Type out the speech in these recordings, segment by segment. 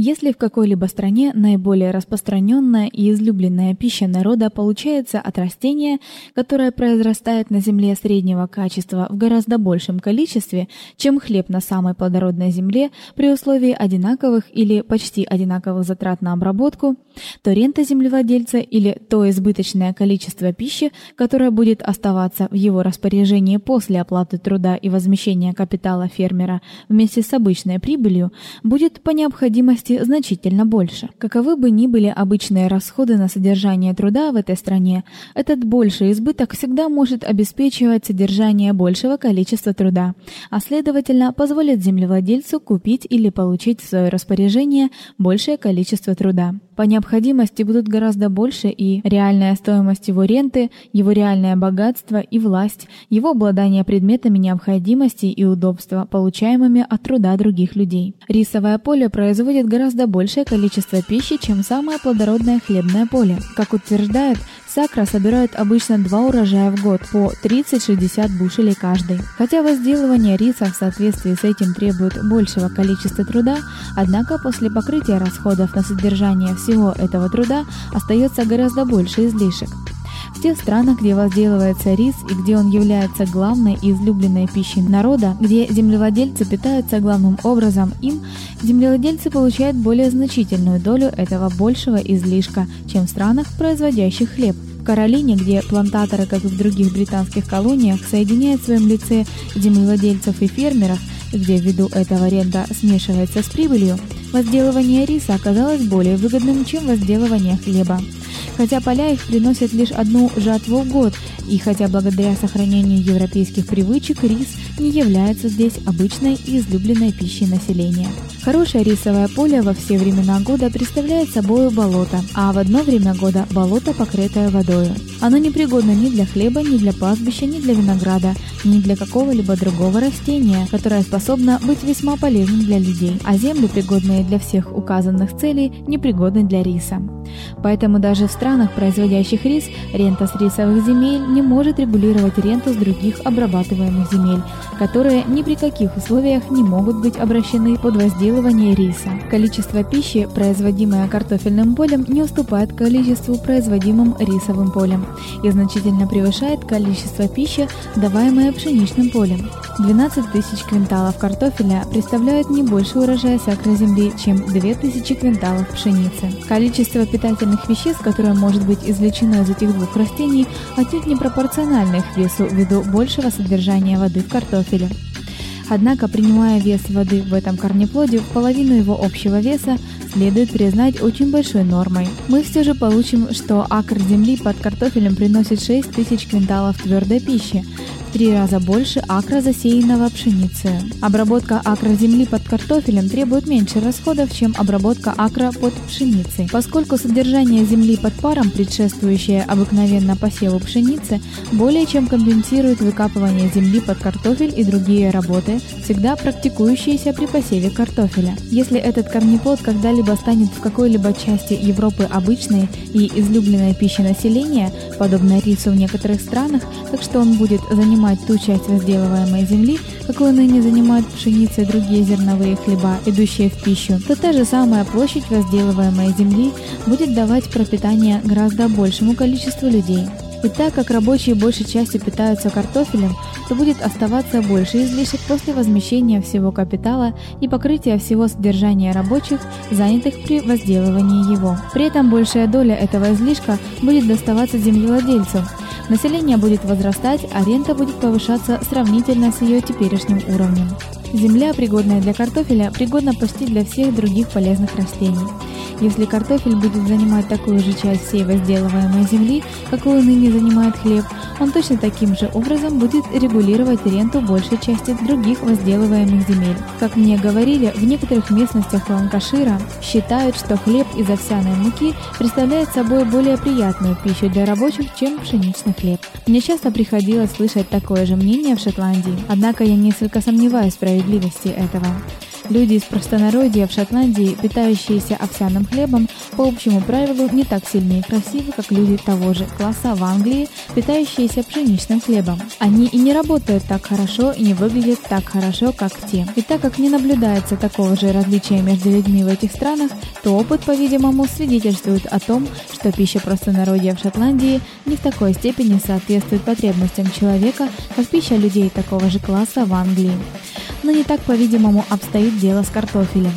Если в какой-либо стране наиболее распространенная и излюбленная пища народа получается от растения, которое произрастает на земле среднего качества в гораздо большем количестве, чем хлеб на самой плодородной земле при условии одинаковых или почти одинаковых затрат на обработку, то рента землевладельца или то избыточное количество пищи, которое будет оставаться в его распоряжении после оплаты труда и возмещения капитала фермера вместе с обычной прибылью, будет по необходимости стоимости значительно больше. Каковы бы ни были обычные расходы на содержание труда в этой стране, этот больший избыток всегда может обеспечивать содержание большего количества труда, а следовательно, позволит землевладельцу купить или получить в свое распоряжение большее количество труда по необходимости будут гораздо больше и реальная стоимость его ренты, его реальное богатство и власть, его обладание предметами необходимости и удобства, получаемыми от труда других людей. Рисовое поле производит гораздо большее количество пищи, чем самое плодородное хлебное поле. Как утверждает Сакра собирают обычно два урожая в год по 30-60 бушелей каждый. Хотя возделывание риса в соответствии с этим требует большего количества труда, однако после покрытия расходов на содержание всего этого труда остается гораздо больше излишек. В тех странах, где возделывается рис и где он является главной и излюбленной пищей народа, где землевладельцы питаются главным образом им, землевладельцы получают более значительную долю этого большего излишка, чем в странах, производящих хлеб. В Каролине, где плантаторы, как и в других британских колониях, соединяют в своем лице землевладельцев и фермеров, где ввиду этого рента смешивается с прибылью, возделывание риса оказалось более выгодным, чем возделывание хлеба хотя поля их приносят лишь одну жатву в год, и хотя благодаря сохранению европейских привычек рис не является здесь обычной и излюбленной пищей населения. Хорошее рисовое поле во все времена года представляет собой болото, а в одно время года болото, покрытое водой. Оно непригодно ни для хлеба, ни для пастбища, ни для винограда, ни для какого-либо другого растения, которое способно быть весьма полезным для людей, а земли, пригодные для всех указанных целей, непригодны для риса. Поэтому даже в странах, производящих рис, рента с рисовых земель не может регулировать ренту с других обрабатываемых земель, которые ни при каких условиях не могут быть обращены под возделывание риса. Количество пищи, производимое картофельным полем, не уступает количеству, производимым рисовым полем, и значительно превышает количество пищи, даваемое пшеничным полем. 12 тысяч квинталов картофеля представляют не больше урожая сакры земли, чем 2000 квинталов пшеницы. Количество питательных веществ, которое может быть извлечено из этих двух растений, отнюдь не пропорционально их весу ввиду большего содержания воды в картофеле. Однако, принимая вес воды в этом корнеплоде в половину его общего веса, следует признать очень большой нормой. Мы все же получим, что акр земли под картофелем приносит 6 тысяч квинталов твердой пищи, в три раза больше акра засеянного пшеницей. Обработка акра земли под картофелем требует меньше расходов, чем обработка акра под пшеницей. Поскольку содержание земли под паром, предшествующее обыкновенно посеву пшеницы, более чем компенсирует выкапывание земли под картофель и другие работы, всегда практикующиеся при посеве картофеля. Если этот корнеплод когда-либо станет в какой-либо части Европы обычной и излюбленной пищей населения, подобно рису в некоторых странах, так что он будет занимать ту часть возделываемой земли, какую ныне занимают пшеница и другие зерновые хлеба, идущие в пищу, то та же самая площадь возделываемой земли будет давать пропитание гораздо большему количеству людей. И так как рабочие большей частью питаются картофелем, то будет оставаться больше излишек после возмещения всего капитала и покрытия всего содержания рабочих, занятых при возделывании его. При этом большая доля этого излишка будет доставаться землевладельцу, Население будет возрастать, а рента будет повышаться сравнительно с ее теперешним уровнем. Земля, пригодная для картофеля, пригодна почти для всех других полезных растений. Если картофель будет занимать такую же часть всей возделываемой земли, какую ныне занимает хлеб, он точно таким же образом будет регулировать ренту большей части других возделываемых земель. Как мне говорили, в некоторых местностях Ланкашира считают, что хлеб из овсяной муки представляет собой более приятную пищу для рабочих, чем пшеничный хлеб. Мне часто приходилось слышать такое же мнение в Шотландии, однако я несколько сомневаюсь в справедливости этого. Люди из простонародья в Шотландии, питающиеся овсяным хлебом, по общему правилу не так сильны и красивы, как люди того же класса в Англии, питающиеся пшеничным хлебом. Они и не работают так хорошо и не выглядят так хорошо, как те. И так как не наблюдается такого же различия между людьми в этих странах, то опыт, по-видимому, свидетельствует о том, что пища простонародья в Шотландии не в такой степени соответствует потребностям человека, как пища людей такого же класса в Англии. Но не так, по-видимому, обстоит дело с картофелем.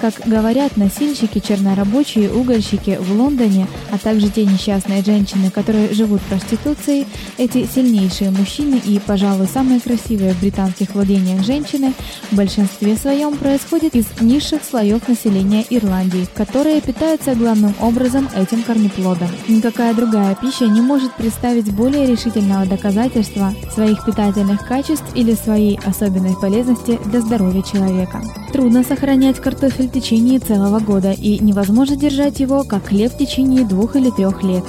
Как говорят носильщики, чернорабочие, угольщики в Лондоне, а также те несчастные женщины, которые живут проституцией, эти сильнейшие мужчины и, пожалуй, самые красивые в британских владениях женщины в большинстве своем происходят из низших слоев населения Ирландии, которые питаются главным образом этим корнеплодом. Никакая другая пища не может представить более решительного доказательства своих питательных качеств или своей особенной полезности для здоровья человека. Трудно сохранять картофель в течение целого года и невозможно держать его как хлеб в течение двух или трех лет.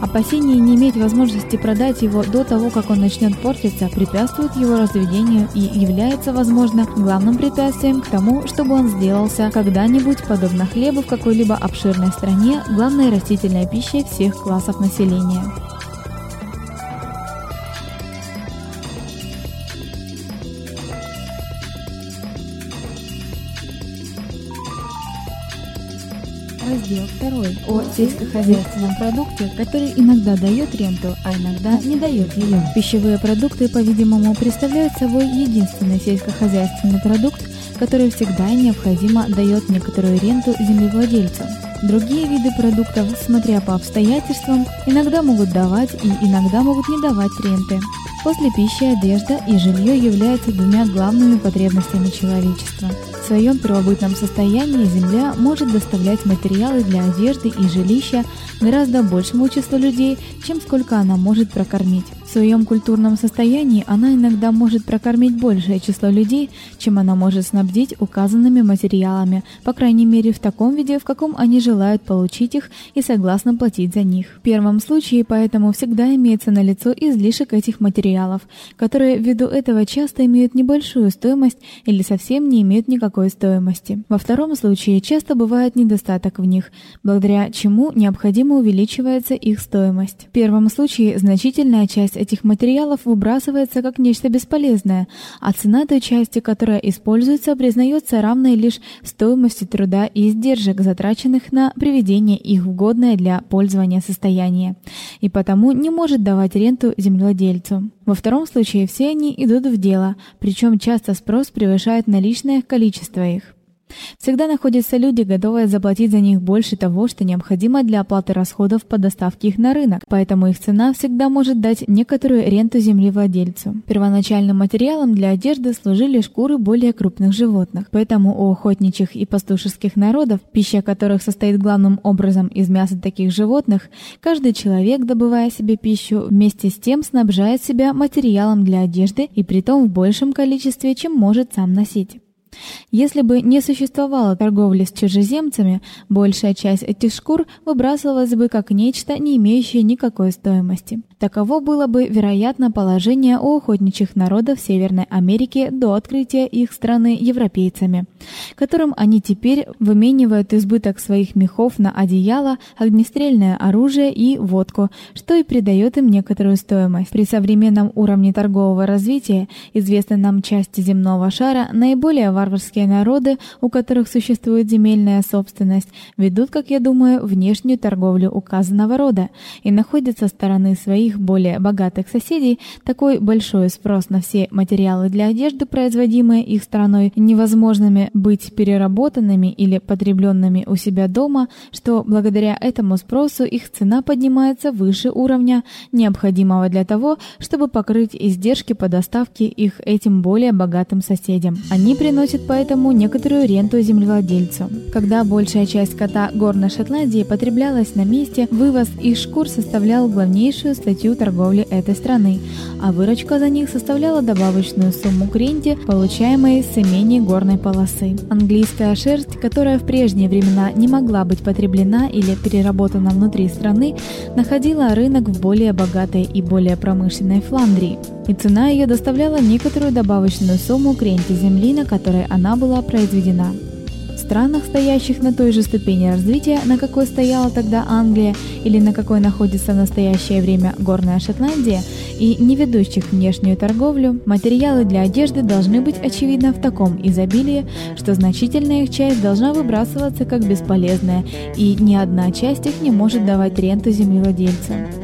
Опасение не иметь возможности продать его до того, как он начнет портиться, препятствует его разведению и является, возможно, главным препятствием к тому, чтобы он сделался когда-нибудь, подобно хлебу в какой-либо обширной стране, главной растительной пищей всех классов населения. 2 о сельскохозяйственном продукте, который иногда дает ренту, а иногда не дает ее. Пищевые продукты, по-видимому, представляют собой единственный сельскохозяйственный продукт, который всегда необходимо дает некоторую ренту землевладельцу. Другие виды продуктов, смотря по обстоятельствам, иногда могут давать и иногда могут не давать ренты. После пищи, одежда и жилье являются двумя главными потребностями человечества. В своем первобытном состоянии Земля может доставлять материалы для одежды и жилища гораздо большему числу людей, чем сколько она может прокормить. Своем культурном состоянии она иногда может прокормить большее число людей, чем она может снабдить указанными материалами, по крайней мере в таком виде, в каком они желают получить их и согласны платить за них. В первом случае поэтому всегда имеется налицо излишек этих материалов, которые ввиду этого часто имеют небольшую стоимость или совсем не имеют никакой стоимости. Во втором случае часто бывает недостаток в них, благодаря чему необходимо увеличивается их стоимость. В первом случае значительная часть этих материалов выбрасывается как нечто бесполезное, а цена той части, которая используется, признается равной лишь стоимости труда и издержек, затраченных на приведение их в годное для пользования состояние, и потому не может давать ренту землевладельцу. Во втором случае все они идут в дело, причем часто спрос превышает наличное количество их. Всегда находятся люди, готовые заплатить за них больше того, что необходимо для оплаты расходов по доставке их на рынок, поэтому их цена всегда может дать некоторую ренту землевладельцу. Первоначальным материалом для одежды служили шкуры более крупных животных, поэтому у охотничьих и пастушеских народов, пища которых состоит главным образом из мяса таких животных, каждый человек, добывая себе пищу, вместе с тем снабжает себя материалом для одежды и притом в большем количестве, чем может сам носить. Если бы не существовало торговли с чужеземцами, большая часть этих шкур выбрасывалась бы как нечто, не имеющее никакой стоимости. Таково было бы, вероятно, положение у охотничьих народов Северной Америки до открытия их страны европейцами, которым они теперь выменивают избыток своих мехов на одеяло, огнестрельное оружие и водку, что и придает им некоторую стоимость. При современном уровне торгового развития, известной нам части земного шара, наиболее важной варварские народы, у которых существует земельная собственность, ведут, как я думаю, внешнюю торговлю указанного рода и находят со стороны своих более богатых соседей такой большой спрос на все материалы для одежды, производимые их страной, невозможными быть переработанными или потребленными у себя дома, что благодаря этому спросу их цена поднимается выше уровня, необходимого для того, чтобы покрыть издержки по доставке их этим более богатым соседям. Они приносят приносит поэтому некоторую ренту землевладельцу. Когда большая часть скота горной Шотландии потреблялась на месте, вывоз их шкур составлял главнейшую статью торговли этой страны, а выручка за них составляла добавочную сумму к ренте, получаемой с имений горной полосы. Английская шерсть, которая в прежние времена не могла быть потреблена или переработана внутри страны, находила рынок в более богатой и более промышленной Фландрии. И цена ее доставляла некоторую добавочную сумму к ренте земли, на которой она была произведена. В странах, стоящих на той же ступени развития, на какой стояла тогда Англия или на какой находится в настоящее время горная Шотландия, и не ведущих внешнюю торговлю, материалы для одежды должны быть очевидно в таком изобилии, что значительная их часть должна выбрасываться как бесполезная, и ни одна часть их не может давать ренту землевладельцам.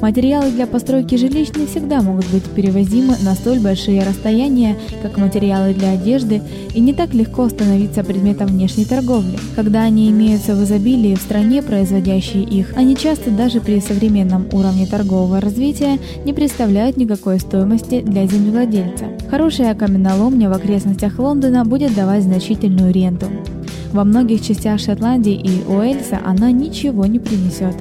Материалы для постройки жилищ не всегда могут быть перевозимы на столь большие расстояния, как материалы для одежды, и не так легко становиться предметом внешней торговли. Когда они имеются в изобилии в стране, производящей их, они часто даже при современном уровне торгового развития не представляют никакой стоимости для землевладельца. Хорошая каменоломня в окрестностях Лондона будет давать значительную ренту. Во многих частях Шотландии и Уэльса она ничего не принесет.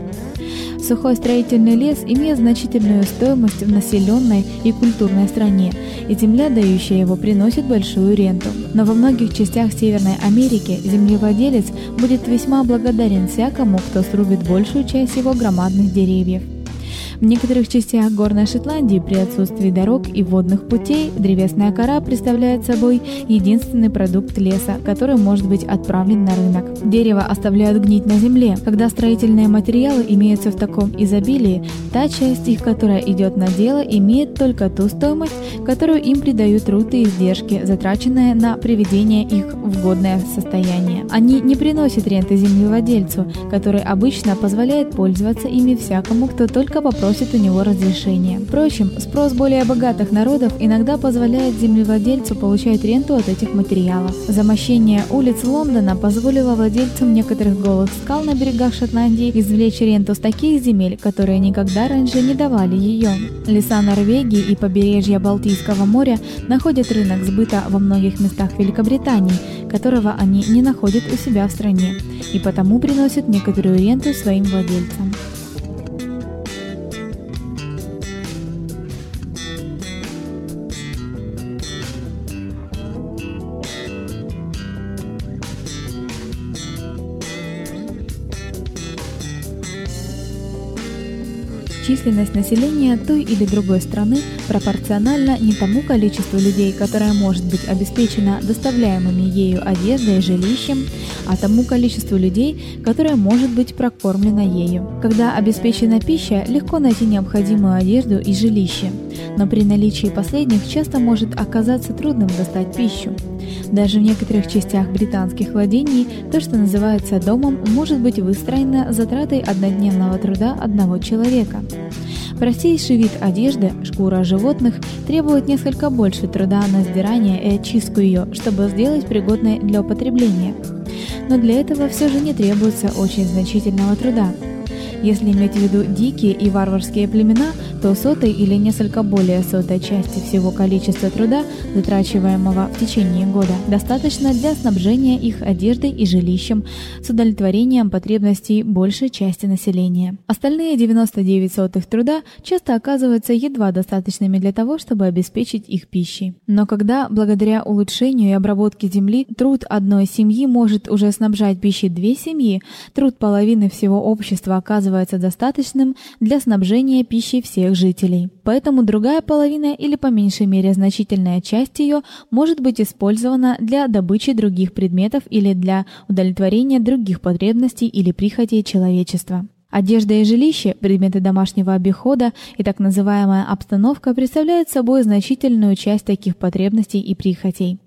Сухой строительный лес имеет значительную стоимость в населенной и культурной стране, и земля, дающая его, приносит большую ренту. Но во многих частях Северной Америки землевладелец будет весьма благодарен всякому, кто срубит большую часть его громадных деревьев. В некоторых частях горной Шотландии при отсутствии дорог и водных путей древесная кора представляет собой единственный продукт леса, который может быть отправлен на рынок. Дерево оставляют гнить на земле. Когда строительные материалы имеются в таком изобилии, та часть их, которая идет на дело, имеет только ту стоимость, которую им придают труд и издержки, затраченные на приведение их в годное состояние. Они не приносят ренты землевладельцу, который обычно позволяет пользоваться ими всякому, кто только попросит просит у него разрешения. Впрочем, спрос более богатых народов иногда позволяет землевладельцу получать ренту от этих материалов. Замощение улиц Лондона позволило владельцам некоторых голых скал на берегах Шотландии извлечь ренту с таких земель, которые никогда раньше не давали ее. Леса Норвегии и побережья Балтийского моря находят рынок сбыта во многих местах Великобритании, которого они не находят у себя в стране, и потому приносят некоторую ренту своим владельцам. Численность населения той или другой страны пропорциональна не тому количеству людей, которое может быть обеспечено доставляемыми ею одеждой и жилищем, а тому количеству людей, которое может быть прокормлено ею. Когда обеспечена пища, легко найти необходимую одежду и жилище, но при наличии последних часто может оказаться трудным достать пищу. Даже в некоторых частях британских владений то, что называется домом, может быть выстроено затратой однодневного труда одного человека. Простейший вид одежды, шкура животных, требует несколько больше труда на сдирание и очистку ее, чтобы сделать пригодной для употребления. Но для этого все же не требуется очень значительного труда. Если иметь в виду дикие и варварские племена, то сотой или несколько более сотой части всего количества труда, затрачиваемого в течение года, достаточно для снабжения их одеждой и жилищем с удовлетворением потребностей большей части населения. Остальные 99 сотых труда часто оказываются едва достаточными для того, чтобы обеспечить их пищей. Но когда благодаря улучшению и обработке земли труд одной семьи может уже снабжать пищей две семьи, труд половины всего общества оказывается достаточным для снабжения пищей всех жителей. Поэтому другая половина или по меньшей мере значительная часть ее может быть использована для добычи других предметов или для удовлетворения других потребностей или прихотей человечества. Одежда и жилище, предметы домашнего обихода и так называемая обстановка представляют собой значительную часть таких потребностей и прихотей.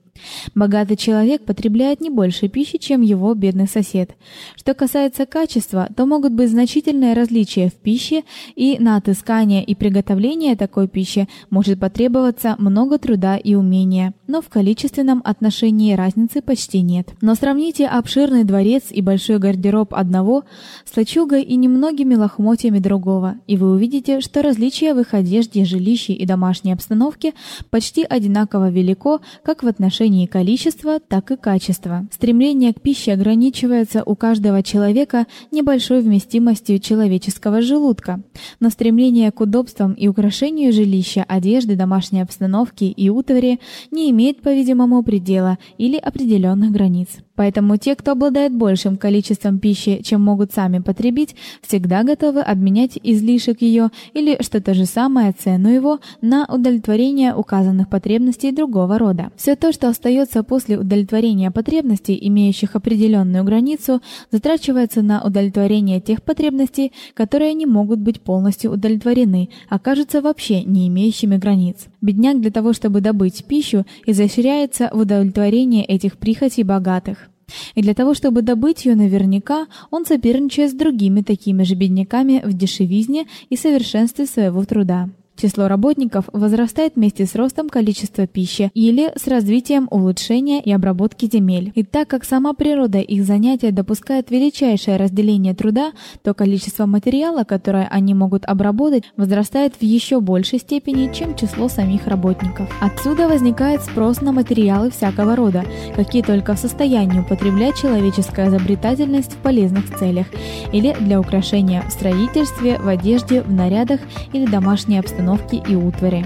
Богатый человек потребляет не больше пищи, чем его бедный сосед. Что касается качества, то могут быть значительные различия в пище, и на отыскание и приготовление такой пищи может потребоваться много труда и умения, но в количественном отношении разницы почти нет. Но сравните обширный дворец и большой гардероб одного с лачугой и немногими лохмотьями другого, и вы увидите, что различие в их одежде, жилище и домашней обстановке почти одинаково велико, как в отношении количества, так и качества. Стремление к пище ограничивается у каждого человека небольшой вместимостью человеческого желудка, но стремление к удобствам и украшению жилища, одежды, домашней обстановки и утвари не имеет, по-видимому, предела или определенных границ. Поэтому те, кто обладает большим количеством пищи, чем могут сами потребить, всегда готовы обменять излишек ее или что то же самое цену его на удовлетворение указанных потребностей другого рода. Все то, что остается после удовлетворения потребностей, имеющих определенную границу, затрачивается на удовлетворение тех потребностей, которые не могут быть полностью удовлетворены, а кажутся вообще не имеющими границ. Бедняк для того, чтобы добыть пищу, изощряется в удовлетворении этих прихотей богатых. И для того, чтобы добыть ее наверняка, он соперничает с другими такими же бедняками в дешевизне и совершенстве своего труда. Число работников возрастает вместе с ростом количества пищи или с развитием улучшения и обработки земель. И так как сама природа их занятия допускает величайшее разделение труда, то количество материала, которое они могут обработать, возрастает в еще большей степени, чем число самих работников. Отсюда возникает спрос на материалы всякого рода, какие только в состоянии употреблять человеческая изобретательность в полезных целях или для украшения в строительстве, в одежде, в нарядах или домашней обстановке обстановки и утвари.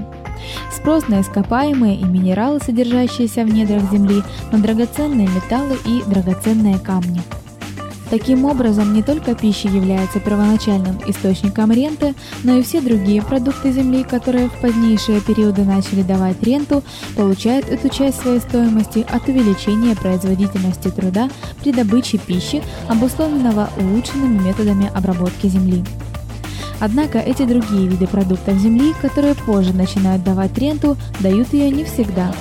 Спрос на ископаемые и минералы, содержащиеся в недрах земли, на драгоценные металлы и драгоценные камни. Таким образом, не только пища является первоначальным источником ренты, но и все другие продукты земли, которые в позднейшие периоды начали давать ренту, получают эту часть своей стоимости от увеличения производительности труда при добыче пищи, обусловленного улучшенными методами обработки земли. Однако эти другие виды продуктов земли, которые позже начинают давать ренту, дают ее не всегда.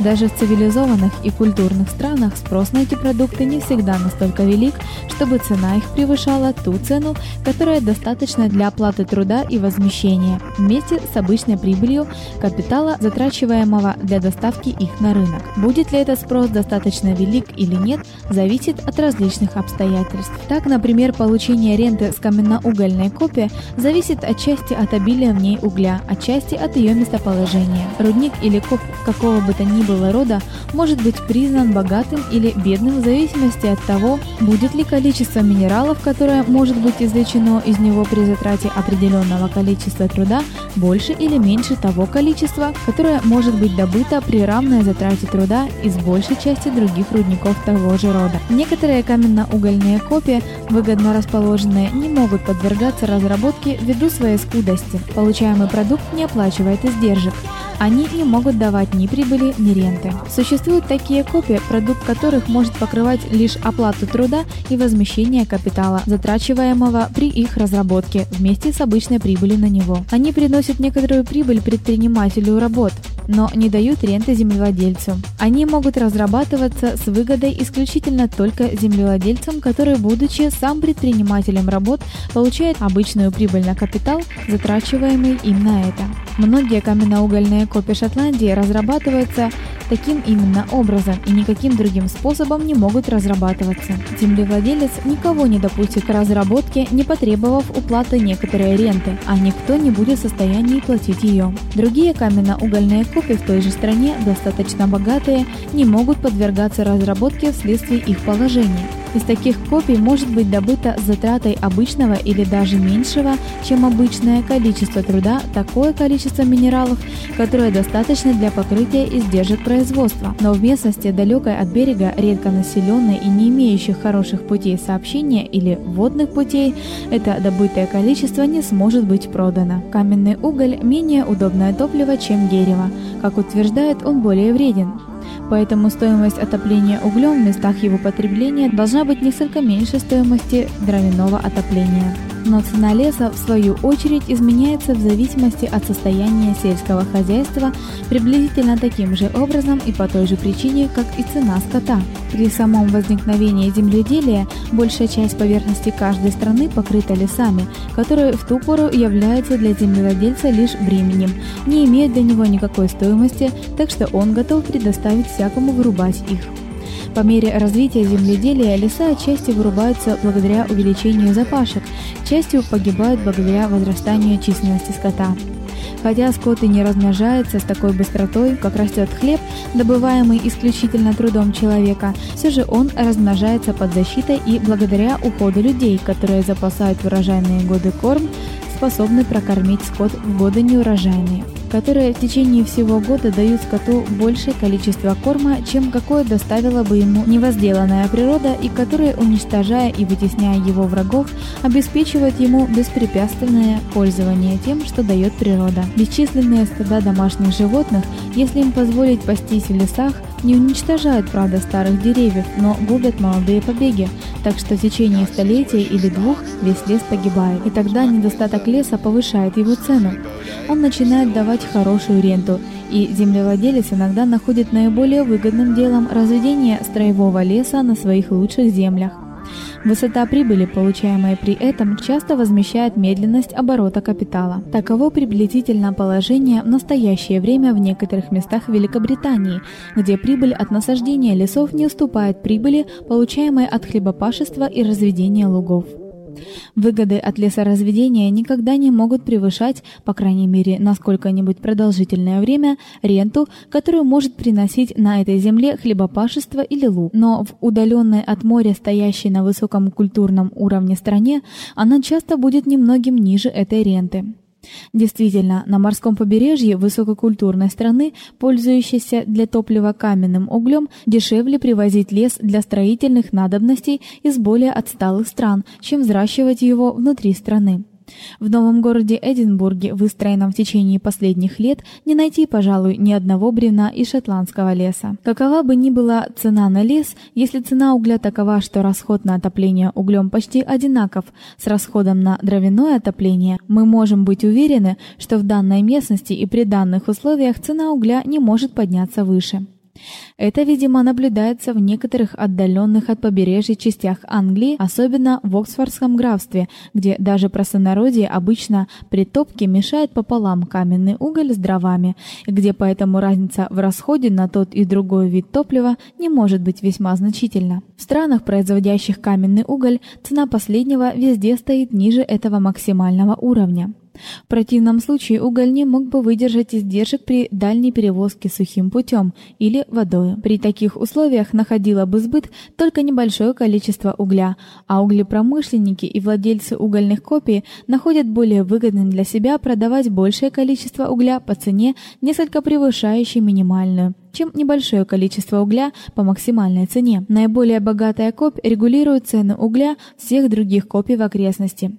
Даже в цивилизованных и культурных странах спрос на эти продукты не всегда настолько велик, чтобы цена их превышала ту цену, которая достаточна для оплаты труда и возмещения, вместе с обычной прибылью капитала, затрачиваемого для доставки их на рынок. Будет ли этот спрос достаточно велик или нет, зависит от различных обстоятельств. Так, например, получение ренты с каменноугольной копи зависит отчасти от обилия в ней угля, отчасти от ее местоположения. Рудник или коп какого бы то ни было рода может быть признан богатым или бедным в зависимости от того, будет ли количество минералов, которое может быть извлечено из него при затрате определенного количества труда, больше или меньше того количества, которое может быть добыто при равной затрате труда из большей части других рудников того же рода. Некоторые каменно-угольные копии, выгодно расположенные, не могут подвергаться разработке ввиду своей скудости. Получаемый продукт не оплачивает издержек. Они не могут давать ни прибыли, ни ренты. Существуют такие копии, продукт которых может покрывать лишь оплату труда и возмещение капитала, затрачиваемого при их разработке, вместе с обычной прибылью на него. Они приносят некоторую прибыль предпринимателю работ, но не дают ренты землевладельцу. Они могут разрабатываться с выгодой исключительно только землевладельцам, который, будучи сам предпринимателем работ, получает обычную прибыль на капитал, затрачиваемый им на это. Многие каменноугольные копии Шотландии разрабатываются таким именно образом и никаким другим способом не могут разрабатываться. Землевладелец никого не допустит к разработке, не потребовав уплаты некоторой ренты, а никто не будет в состоянии платить ее. Другие каменноугольные копии в той же стране, достаточно богатые, не могут подвергаться разработке вследствие их положения. Из таких копий может быть добыто с затратой обычного или даже меньшего, чем обычное количество труда, такое количество минералов, которое достаточно для покрытия издержек производства. Но в местности далекой от берега, редко населенной и не имеющих хороших путей сообщения или водных путей, это добытое количество не сможет быть продано. Каменный уголь менее удобное топливо, чем дерево. Как утверждает, он более вреден. Поэтому стоимость отопления углем в местах его потребления должна быть несколько меньше стоимости дровяного отопления но цена леса в свою очередь изменяется в зависимости от состояния сельского хозяйства приблизительно таким же образом и по той же причине, как и цена скота. При самом возникновении земледелия большая часть поверхности каждой страны покрыта лесами, которые в ту пору являются для землевладельца лишь бременем, не имеют для него никакой стоимости, так что он готов предоставить всякому вырубать их. По мере развития земледелия леса отчасти вырубаются благодаря увеличению запашек, частью погибают благодаря возрастанию численности скота. Хотя скот и не размножается с такой быстротой, как растет хлеб, добываемый исключительно трудом человека, все же он размножается под защитой и благодаря уходу людей, которые запасают в урожайные годы корм, способный прокормить скот в годы неурожайные. Которые в течение всего года дают скоту большее количество корма, чем какое доставила бы ему невозделанная природа, и которые, уничтожая и вытесняя его врагов, обеспечивают ему беспрепятственное пользование тем, что дает природа. Бесчисленные стада домашних животных, если им позволить пастись в лесах, не уничтожают, правда, старых деревьев, но губят молодые побеги, так что в течение столетия или двух весь лес погибает. И тогда недостаток леса повышает его цену. Он начинает давать хорошую ренту, и землевладелец иногда находит наиболее выгодным делом разведение строевого леса на своих лучших землях. Высота прибыли, получаемая при этом, часто возмещает медленность оборота капитала. Таково приблизительно положение в настоящее время в некоторых местах Великобритании, где прибыль от насаждения лесов не уступает прибыли, получаемой от хлебопашества и разведения лугов. Выгоды от лесоразведения никогда не могут превышать, по крайней мере, на сколько-нибудь продолжительное время, ренту, которую может приносить на этой земле хлебопашество или луг. Но в удаленной от моря, стоящей на высоком культурном уровне стране, она часто будет немногим ниже этой ренты. Действительно, на морском побережье высококультурной страны, пользующейся для топлива каменным углем, дешевле привозить лес для строительных надобностей из более отсталых стран, чем взращивать его внутри страны. В новом городе Эдинбурге, выстроенном в течение последних лет, не найти, пожалуй, ни одного бревна из шотландского леса. Какова бы ни была цена на лес, если цена угля такова, что расход на отопление углем почти одинаков с расходом на дровяное отопление, мы можем быть уверены, что в данной местности и при данных условиях цена угля не может подняться выше. Это, видимо, наблюдается в некоторых отдаленных от побережья частях Англии, особенно в Оксфордском графстве, где даже простонародье обычно при топке мешает пополам каменный уголь с дровами, и где поэтому разница в расходе на тот и другой вид топлива не может быть весьма значительна. В странах, производящих каменный уголь, цена последнего везде стоит ниже этого максимального уровня. В противном случае уголь не мог бы выдержать издержек при дальней перевозке сухим путем или водой. При таких условиях находило бы сбыт только небольшое количество угля, а углепромышленники и владельцы угольных копий находят более выгодным для себя продавать большее количество угля по цене, несколько превышающей минимальную чем небольшое количество угля по максимальной цене. Наиболее богатая копь регулирует цену угля всех других копий в окрестности.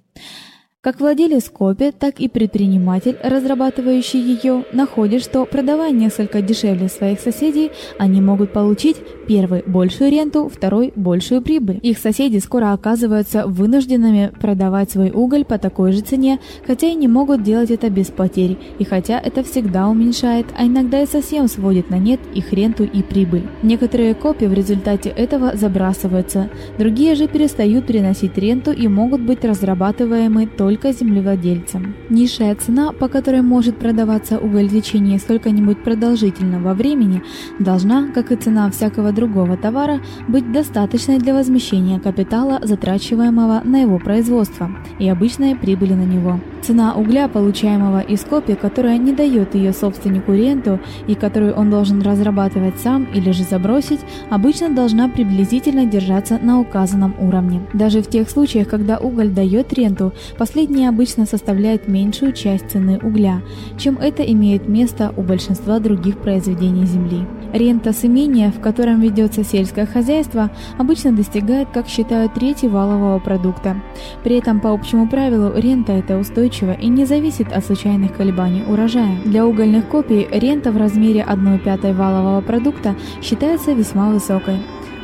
Как владелец копи, так и предприниматель, разрабатывающий ее, находит, что продавая несколько дешевле своих соседей, они могут получить первый большую ренту, второй большую прибыль. Их соседи скоро оказываются вынужденными продавать свой уголь по такой же цене, хотя и не могут делать это без потерь, и хотя это всегда уменьшает, а иногда и совсем сводит на нет их ренту и прибыль. Некоторые копи в результате этого забрасываются, другие же перестают приносить ренту и могут быть разрабатываемы только только землевладельцам. Низшая цена, по которой может продаваться уголь в течение сколько-нибудь продолжительного времени, должна, как и цена всякого другого товара, быть достаточной для возмещения капитала, затрачиваемого на его производство, и обычной прибыли на него. Цена угля, получаемого из копии, которая не дает ее собственнику ренту и которую он должен разрабатывать сам или же забросить, обычно должна приблизительно держаться на указанном уровне. Даже в тех случаях, когда уголь дает ренту, последняя обычно составляет меньшую часть цены угля, чем это имеет место у большинства других произведений земли. Рента с имения, в котором ведется сельское хозяйство, обычно достигает, как считают, трети валового продукта. При этом по общему правилу рента это устойчива и не зависит от случайных колебаний урожая. Для угольных копий рента в размере 1/5 валового продукта считается весьма высокой.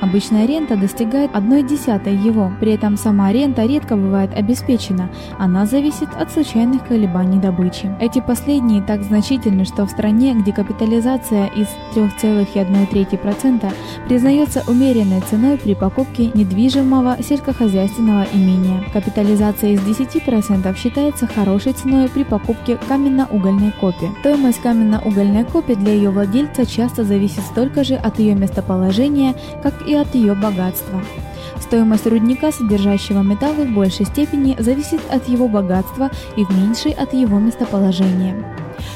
Обычная рента достигает 1/10 его. При этом сама рента редко бывает обеспечена. Она зависит от случайных колебаний добычи. Эти последние так значительны, что в стране, где капитализация из 3,1% признается умеренной ценой при покупке недвижимого сельскохозяйственного имения. Капитализация из 10% считается хорошей ценой при покупке каменно-угольной копи. Стоимость каменно-угольной копи для ее владельца часто зависит столько же от ее местоположения, как и от ее богатства. Стоимость рудника, содержащего металлы, в большей степени зависит от его богатства и в меньшей от его местоположения.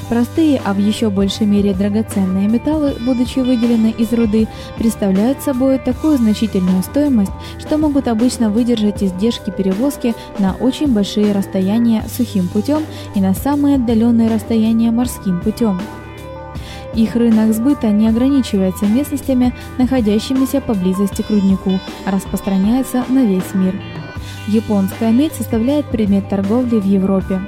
Простые, а в еще большей мере драгоценные металлы, будучи выделены из руды, представляют собой такую значительную стоимость, что могут обычно выдержать издержки перевозки на очень большие расстояния сухим путем и на самые отдаленные расстояния морским путем. Их рынок сбыта не ограничивается местностями, находящимися поблизости к руднику, а распространяется на весь мир. Японская медь составляет предмет торговли в Европе.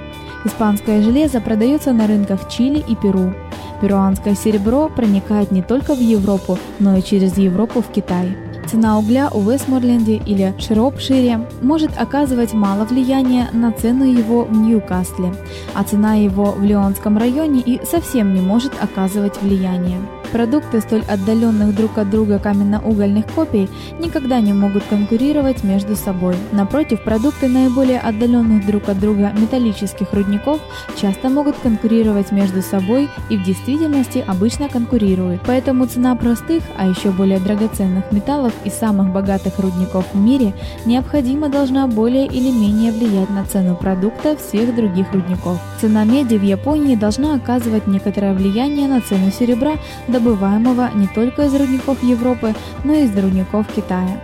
Испанское железо продается на рынках Чили и Перу. Перуанское серебро проникает не только в Европу, но и через Европу в Китай. Цена угля у Вестморленде или Широпшире может оказывать мало влияния на цену его в Ньюкасле, а цена его в Лионском районе и совсем не может оказывать влияния. Продукты столь отдаленных друг от друга каменно-угольных копий никогда не могут конкурировать между собой. Напротив, продукты наиболее отдаленных друг от друга металлических рудников часто могут конкурировать между собой и в действительности обычно конкурируют. Поэтому цена простых, а еще более драгоценных металлов и самых богатых рудников в мире необходимо должна более или менее влиять на цену продукта всех других рудников. Цена меди в Японии должна оказывать некоторое влияние на цену серебра до добываемого не только из рудников Европы, но и из рудников Китая.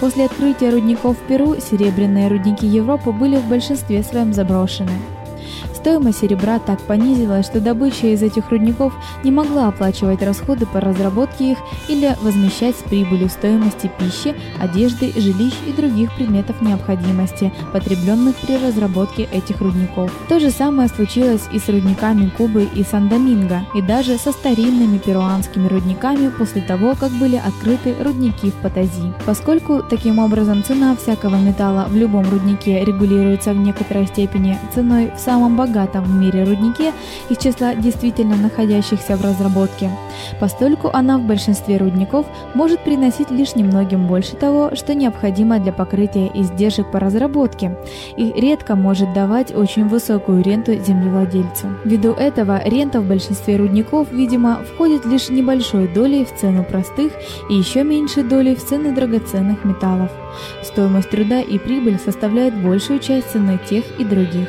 После открытия рудников в Перу серебряные рудники Европы были в большинстве своем заброшены. Стоимость серебра так понизилась, что добыча из этих рудников не могла оплачивать расходы по разработке их или возмещать с прибылью стоимости пищи, одежды, жилищ и других предметов необходимости, потребленных при разработке этих рудников. То же самое случилось и с рудниками Кубы и Сан-Доминго, и даже со старинными перуанскими рудниками после того, как были открыты рудники в Патази. Поскольку таким образом цена всякого металла в любом руднике регулируется в некоторой степени ценой в самом богатом богатом в мире руднике из числа действительно находящихся в разработке, постольку она в большинстве рудников может приносить лишь немногим больше того, что необходимо для покрытия издержек по разработке, и редко может давать очень высокую ренту землевладельцу. Ввиду этого рента в большинстве рудников, видимо, входит лишь небольшой долей в цену простых и еще меньшей долей в цену драгоценных металлов. Стоимость труда и прибыль составляет большую часть цены тех и других.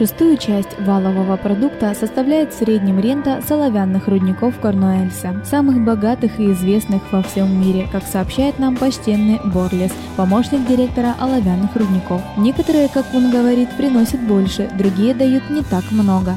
Шестую часть валового продукта составляет в среднем рента соловянных рудников Корнуэльса, самых богатых и известных во всем мире, как сообщает нам почтенный Борлес, помощник директора оловянных рудников. Некоторые, как он говорит, приносят больше, другие дают не так много.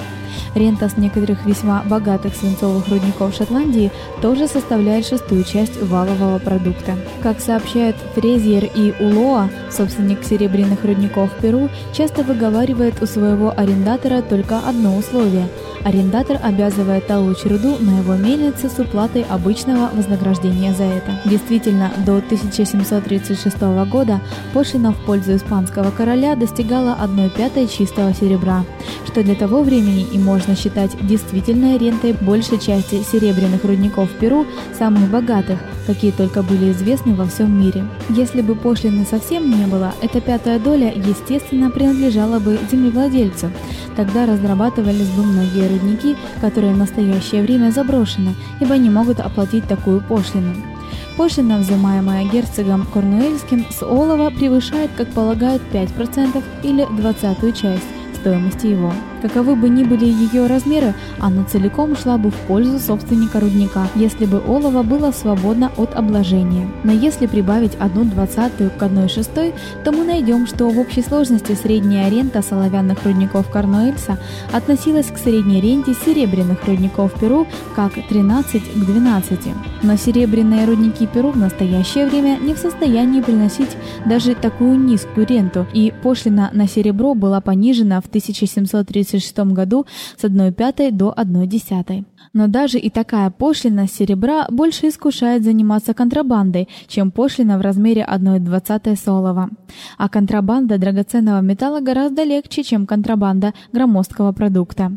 Рента с некоторых весьма богатых свинцовых рудников Шотландии тоже составляет шестую часть валового продукта. Как сообщают Фрезиер и Улоа, собственник серебряных рудников Перу часто выговаривает у своего арендатора только одно условие – Арендатор обязывает толочь руду на его мельнице с уплатой обычного вознаграждения за это. Действительно, до 1736 года пошлина в пользу испанского короля достигала 1 пятой чистого серебра, что для того времени можно считать действительной рентой большей части серебряных рудников Перу, самых богатых, какие только были известны во всем мире. Если бы пошлины совсем не было, эта пятая доля, естественно, принадлежала бы землевладельцу. Тогда разрабатывались бы многие рудники, которые в настоящее время заброшены, ибо не могут оплатить такую пошлину. Пошлина, взимаемая герцогом Корнуэльским с олова, превышает, как полагают, 5% или двадцатую часть стоимости его. Каковы бы ни были ее размеры, она целиком шла бы в пользу собственника рудника, если бы олово было свободно от обложения. Но если прибавить одну двадцатую к одной шестой, то мы найдем, что в общей сложности средняя рента соловянных рудников Корнуэльса относилась к средней ренте серебряных рудников Перу как 13 к 12. Но серебряные рудники Перу в настоящее время не в состоянии приносить даже такую низкую ренту, и пошлина на серебро была понижена в 1730 1936 году с 1,5 до 1,1. Но даже и такая пошлина серебра больше искушает заниматься контрабандой, чем пошлина в размере 1,20 солова. А контрабанда драгоценного металла гораздо легче, чем контрабанда громоздкого продукта.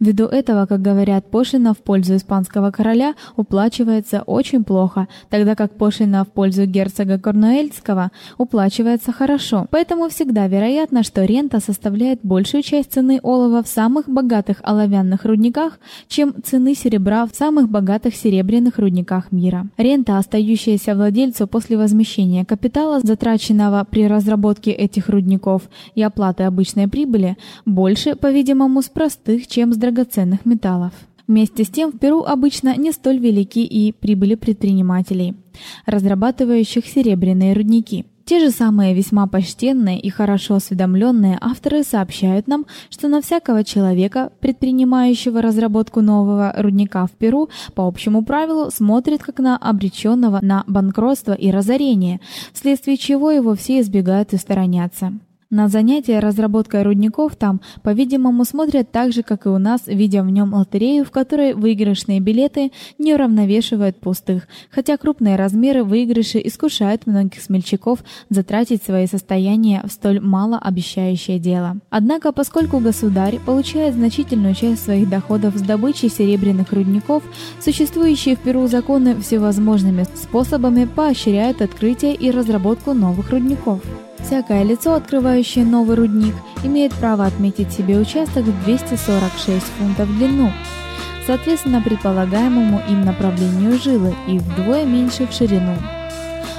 Ввиду этого, как говорят, пошлина в пользу испанского короля уплачивается очень плохо, тогда как пошлина в пользу герцога Корнуэльского уплачивается хорошо. Поэтому всегда вероятно, что рента составляет большую часть цены олова в самых богатых оловянных рудниках, чем цены серебра в самых богатых серебряных рудниках мира. Рента, остающаяся владельцу после возмещения капитала, затраченного при разработке этих рудников, и оплаты обычной прибыли, больше, по-видимому, с простых, чем с драгоценных металлов. Вместе с тем в Перу обычно не столь велики и прибыли предпринимателей, разрабатывающих серебряные рудники. Те же самые весьма почтенные и хорошо осведомленные авторы сообщают нам, что на всякого человека, предпринимающего разработку нового рудника в Перу, по общему правилу смотрят как на обреченного на банкротство и разорение, вследствие чего его все избегают и сторонятся. На занятия разработкой рудников там, по-видимому, смотрят так же, как и у нас, видя в нем лотерею, в которой выигрышные билеты не уравновешивают пустых, хотя крупные размеры выигрыши искушают многих смельчаков затратить свои состояния в столь мало обещающее дело. Однако, поскольку государь получает значительную часть своих доходов с добычи серебряных рудников, существующие в Перу законы всевозможными способами поощряют открытие и разработку новых рудников. Всякое лицо, открывающее новый рудник, имеет право отметить себе участок в 246 фунтов в длину, соответственно предполагаемому им направлению жилы и вдвое меньше в ширину.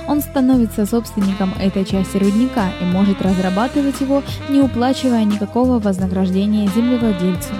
Он становится собственником этой части рудника и может разрабатывать его, не уплачивая никакого вознаграждения землевладельцу.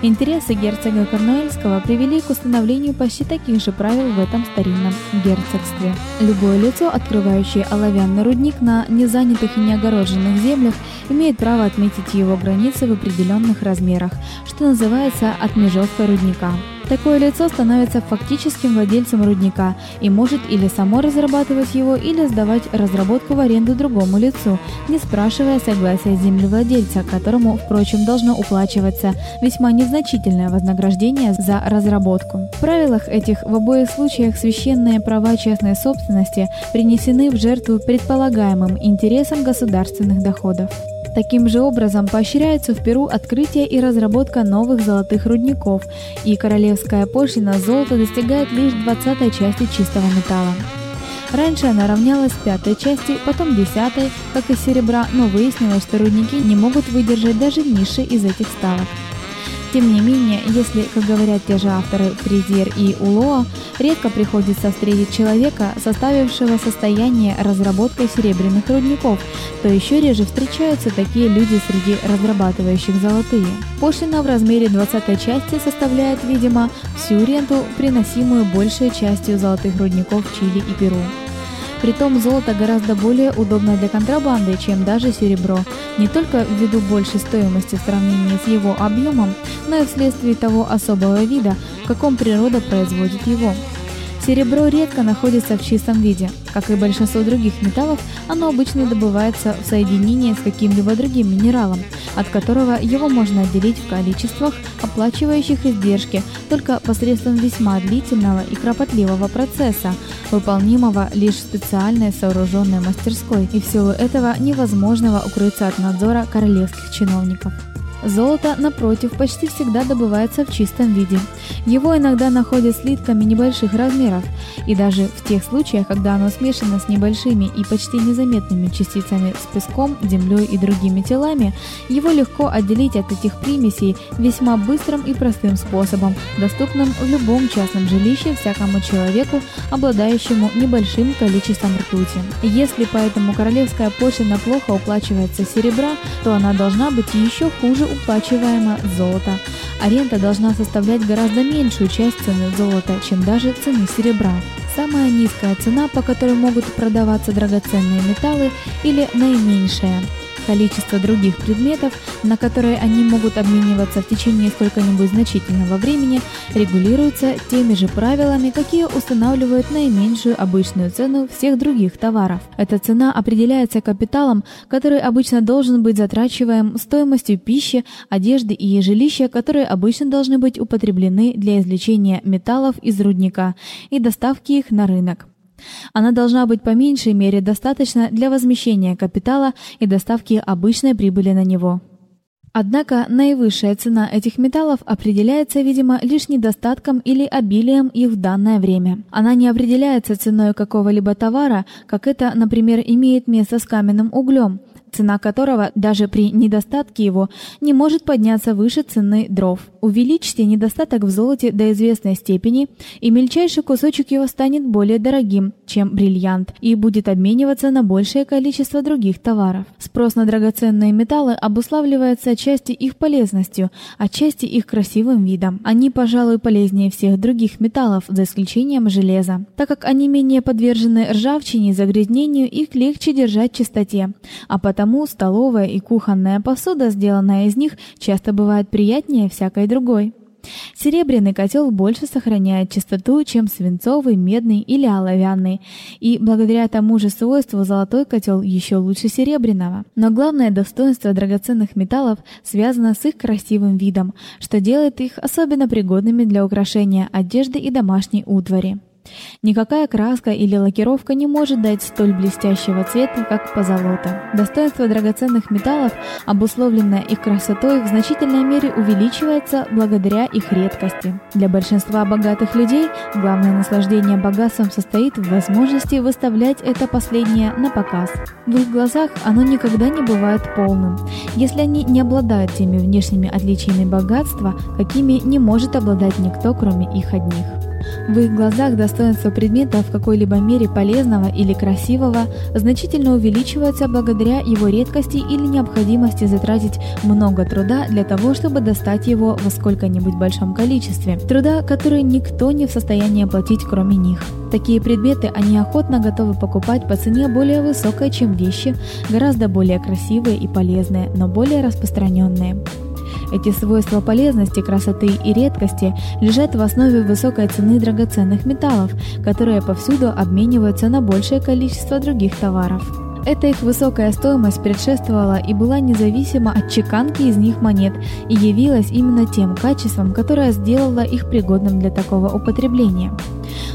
Интересы герцога Корнуэльского привели к установлению почти таких же правил в этом старинном герцогстве. Любое лицо, открывающее оловянный рудник на незанятых и неогороженных землях, имеет право отметить его границы в определенных размерах, что называется отмежевкой рудника. Такое лицо становится фактическим владельцем рудника и может или само разрабатывать его, или сдавать разработку в аренду другому лицу, не спрашивая согласия землевладельца, которому, впрочем, должно уплачиваться весьма незначительное вознаграждение за разработку. В правилах этих в обоих случаях священные права частной собственности принесены в жертву предполагаемым интересам государственных доходов. Таким же образом поощряется в Перу открытие и разработка новых золотых рудников, и королевская пошлина золота достигает лишь двадцатой части чистого металла. Раньше она равнялась пятой части, потом десятой, как и серебра, но выяснилось, что рудники не могут выдержать даже низшей из этих ставок. Тем не менее, если, как говорят те же авторы Фризер и Улоа, редко приходится встретить человека, составившего состояние разработкой серебряных рудников, то еще реже встречаются такие люди среди разрабатывающих золотые. Пошлина в размере 20 части составляет, видимо, всю ренту, приносимую большей частью золотых рудников Чили и Перу. Притом золото гораздо более удобно для контрабанды, чем даже серебро, не только ввиду большей стоимости в сравнении с его объемом, но и вследствие того особого вида, в каком природа производит его. Серебро редко находится в чистом виде. Как и большинство других металлов, оно обычно добывается в соединении с каким-либо другим минералом, от которого его можно отделить в количествах, оплачивающих издержки только посредством весьма длительного и кропотливого процесса, выполнимого лишь в специальной сооруженной мастерской, и в силу этого невозможного укрыться от надзора королевских чиновников. Золото, напротив, почти всегда добывается в чистом виде. Его иногда находят слитками небольших размеров, и даже в тех случаях, когда оно смешано с небольшими и почти незаметными частицами с песком, землей и другими телами, его легко отделить от этих примесей весьма быстрым и простым способом, доступным в любом частном жилище всякому человеку, обладающему небольшим количеством ртути. Если поэтому королевская пошлина плохо уплачивается серебра, то она должна быть еще хуже уплачиваемо золото. Аренда должна составлять гораздо меньшую часть цены золота, чем даже цены серебра. Самая низкая цена, по которой могут продаваться драгоценные металлы, или наименьшая количество других предметов, на которые они могут обмениваться в течение сколько-нибудь значительного времени, регулируется теми же правилами, какие устанавливают наименьшую обычную цену всех других товаров. Эта цена определяется капиталом, который обычно должен быть затрачиваем стоимостью пищи, одежды и жилища, которые обычно должны быть употреблены для извлечения металлов из рудника и доставки их на рынок. Она должна быть по меньшей мере достаточна для возмещения капитала и доставки обычной прибыли на него. Однако наивысшая цена этих металлов определяется, видимо, лишь недостатком или обилием их в данное время. Она не определяется ценой какого-либо товара, как это, например, имеет место с каменным углем, цена которого даже при недостатке его не может подняться выше цены дров. Увеличьте недостаток в золоте до известной степени, и мельчайший кусочек его станет более дорогим, чем бриллиант, и будет обмениваться на большее количество других товаров. Спрос на драгоценные металлы обуславливается отчасти их полезностью, отчасти их красивым видом. Они, пожалуй, полезнее всех других металлов, за исключением железа. Так как они менее подвержены ржавчине и загрязнению, их легче держать в чистоте, а потому столовая и кухонная посуда, сделанная из них, часто бывает приятнее всякой другой. Серебряный котел больше сохраняет чистоту, чем свинцовый, медный или оловянный, и благодаря тому же свойству золотой котел еще лучше серебряного. Но главное достоинство драгоценных металлов связано с их красивым видом, что делает их особенно пригодными для украшения одежды и домашней утвари. Никакая краска или лакировка не может дать столь блестящего цвета, как позолота. Достоинство драгоценных металлов, обусловленное их красотой, в значительной мере увеличивается благодаря их редкости. Для большинства богатых людей главное наслаждение богатством состоит в возможности выставлять это последнее на показ. В их глазах оно никогда не бывает полным, если они не обладают теми внешними отличиями богатства, какими не может обладать никто, кроме их одних. В их глазах достоинство предмета в какой-либо мере полезного или красивого значительно увеличивается благодаря его редкости или необходимости затратить много труда для того, чтобы достать его во сколько-нибудь большом количестве. Труда, который никто не в состоянии оплатить, кроме них. Такие предметы они охотно готовы покупать по цене более высокой, чем вещи, гораздо более красивые и полезные, но более распространенные. Эти свойства полезности, красоты и редкости лежат в основе высокой цены драгоценных металлов, которые повсюду обмениваются на большее количество других товаров. Эта их высокая стоимость предшествовала и была независима от чеканки из них монет и явилась именно тем качеством, которое сделало их пригодным для такого употребления.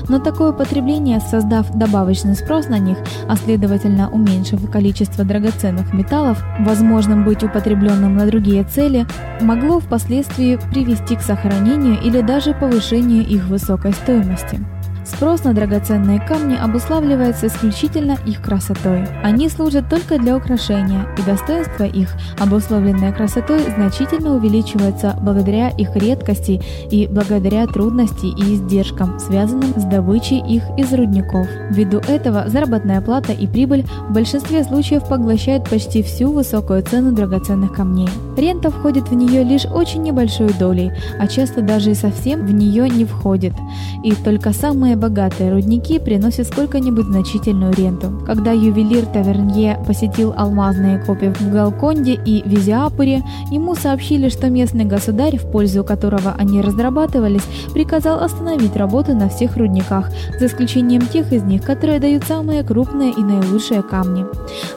Но такое потребление, создав добавочный спрос на них, а следовательно уменьшив количество драгоценных металлов, возможным быть употребленным на другие цели, могло впоследствии привести к сохранению или даже повышению их высокой стоимости. Спрос на драгоценные камни обуславливается исключительно их красотой. Они служат только для украшения, и достоинство их, обусловленное красотой, значительно увеличивается благодаря их редкости и благодаря трудности и издержкам, связанным с добычей их из рудников. Ввиду этого заработная плата и прибыль в большинстве случаев поглощают почти всю высокую цену драгоценных камней. Рента входит в нее лишь очень небольшой долей, а часто даже и совсем в нее не входит, и только самые Самые богатые рудники приносят сколько-нибудь значительную ренту. Когда ювелир Тавернье посетил алмазные копи в Галконде и Визиапуре, ему сообщили, что местный государь, в пользу которого они разрабатывались, приказал остановить работу на всех рудниках, за исключением тех из них, которые дают самые крупные и наилучшие камни.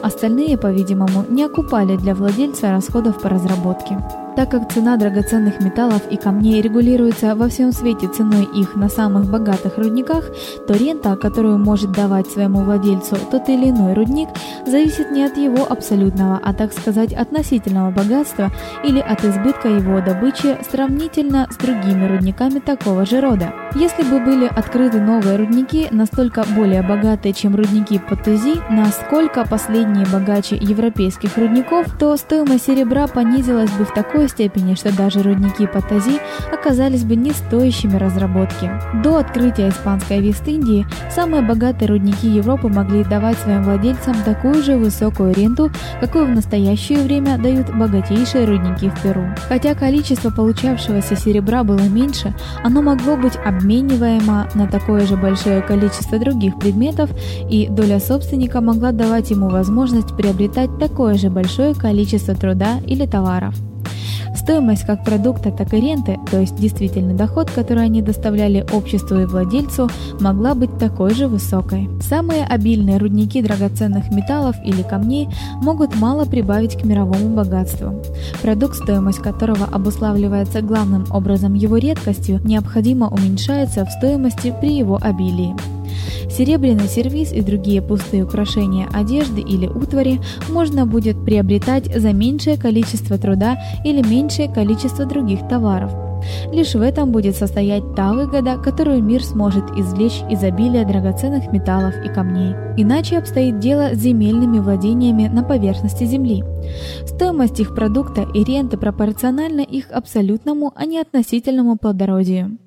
Остальные, по-видимому, не окупали для владельца расходов по разработке. Так как цена драгоценных металлов и камней регулируется во всем свете ценой их на самых богатых рудниках, то рента, которую может давать своему владельцу тот или иной рудник, зависит не от его абсолютного, а так сказать относительного богатства или от избытка его добычи сравнительно с другими рудниками такого же рода. Если бы были открыты новые рудники, настолько более богатые, чем рудники Потези, насколько последние богаче европейских рудников, то стоимость серебра понизилась бы в такой такой степени, что даже рудники Патази оказались бы не стоящими разработки. До открытия испанской Вест-Индии самые богатые рудники Европы могли давать своим владельцам такую же высокую ренту, какую в настоящее время дают богатейшие рудники в Перу. Хотя количество получавшегося серебра было меньше, оно могло быть обмениваемо на такое же большое количество других предметов, и доля собственника могла давать ему возможность приобретать такое же большое количество труда или товаров. Стоимость как продукта, так и ренты, то есть действительный доход, который они доставляли обществу и владельцу, могла быть такой же высокой. Самые обильные рудники драгоценных металлов или камней могут мало прибавить к мировому богатству. Продукт, стоимость которого обуславливается главным образом его редкостью, необходимо уменьшается в стоимости при его обилии. Серебряный сервиз и другие пустые украшения одежды или утвари можно будет приобретать за меньшее количество труда или меньшее количество других товаров. Лишь в этом будет состоять та выгода, которую мир сможет извлечь из обилия драгоценных металлов и камней. Иначе обстоит дело с земельными владениями на поверхности земли. Стоимость их продукта и ренты пропорциональна их абсолютному, а не относительному плодородию.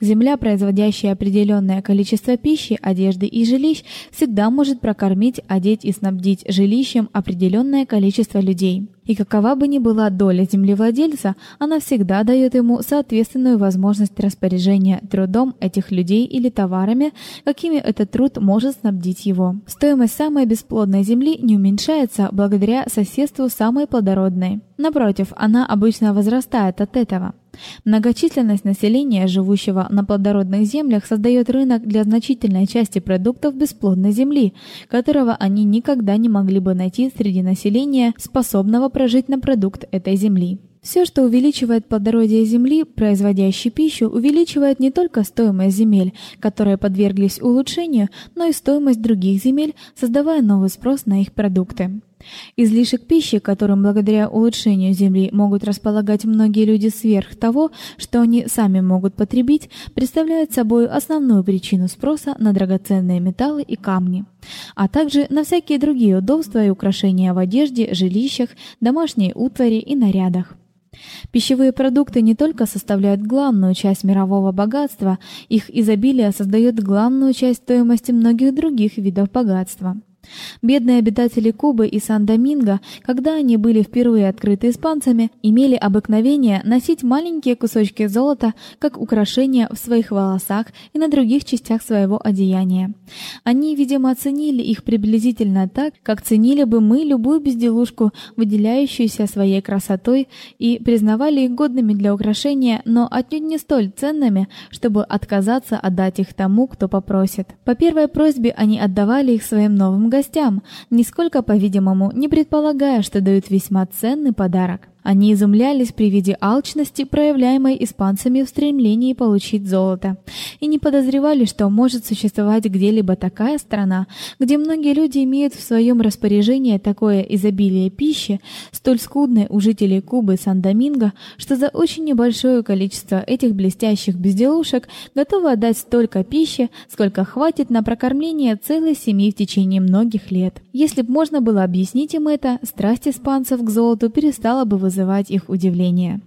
Земля, производящая определенное количество пищи, одежды и жилищ, всегда может прокормить, одеть и снабдить жилищем определенное количество людей. И какова бы ни была доля землевладельца, она всегда дает ему соответственную возможность распоряжения трудом этих людей или товарами, какими этот труд может снабдить его. Стоимость самой бесплодной земли не уменьшается благодаря соседству самой плодородной. Напротив, она обычно возрастает от этого. Многочисленность населения, живущего на плодородных землях, создает рынок для значительной части продуктов бесплодной земли, которого они никогда не могли бы найти среди населения, способного прожить на продукт этой земли. Все, что увеличивает плодородие земли, производящей пищу, увеличивает не только стоимость земель, которые подверглись улучшению, но и стоимость других земель, создавая новый спрос на их продукты. Излишек пищи, которым благодаря улучшению земли могут располагать многие люди сверх того, что они сами могут потребить, представляет собой основную причину спроса на драгоценные металлы и камни, а также на всякие другие удобства и украшения в одежде, жилищах, домашней утвари и нарядах. Пищевые продукты не только составляют главную часть мирового богатства, их изобилие создает главную часть стоимости многих других видов богатства. Бедные обитатели Кубы и Сан-Доминго, когда они были впервые открыты испанцами, имели обыкновение носить маленькие кусочки золота как украшения в своих волосах и на других частях своего одеяния. Они, видимо, оценили их приблизительно так, как ценили бы мы любую безделушку, выделяющуюся своей красотой, и признавали их годными для украшения, но отнюдь не столь ценными, чтобы отказаться отдать их тому, кто попросит. По первой просьбе они отдавали их своим новым гостям гостям, нисколько, по-видимому, не предполагая, что дают весьма ценный подарок. Они изумлялись при виде алчности, проявляемой испанцами в стремлении получить золото, и не подозревали, что может существовать где-либо такая страна, где многие люди имеют в своем распоряжении такое изобилие пищи, столь скудное у жителей Кубы Сан-Доминго, что за очень небольшое количество этих блестящих безделушек готовы отдать столько пищи, сколько хватит на прокормление целой семьи в течение многих лет. Если б можно было объяснить им это, страсть испанцев к золоту перестала бы вызывать вызывать их удивление.